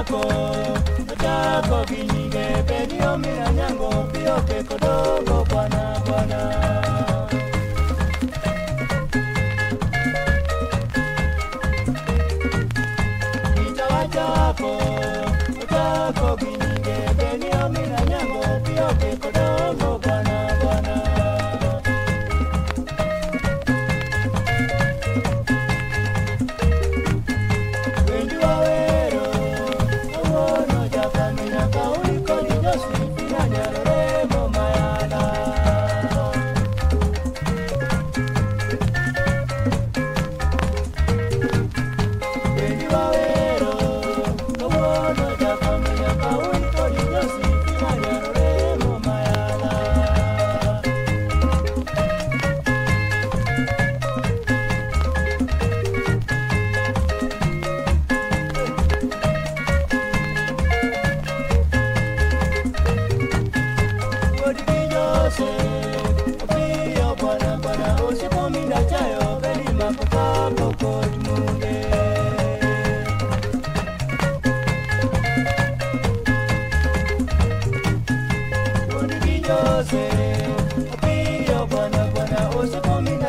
yako Otako kinyige pedio mila nyango Pioke kodogo bwana bwana. Nitawacha wako Jose, Opio, Bana, Bana, Osa, Comina,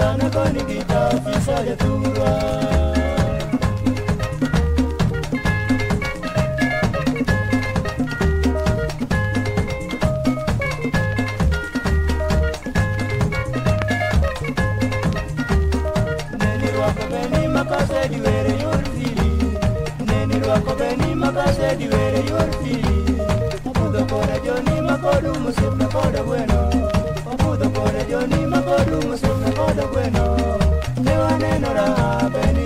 Sana rwako beni makase diwere yor fili Neni rwako beni diwere joni makodu musipna koda bueno gabore joni makodumo sume kodo gweno ne wanenora be ni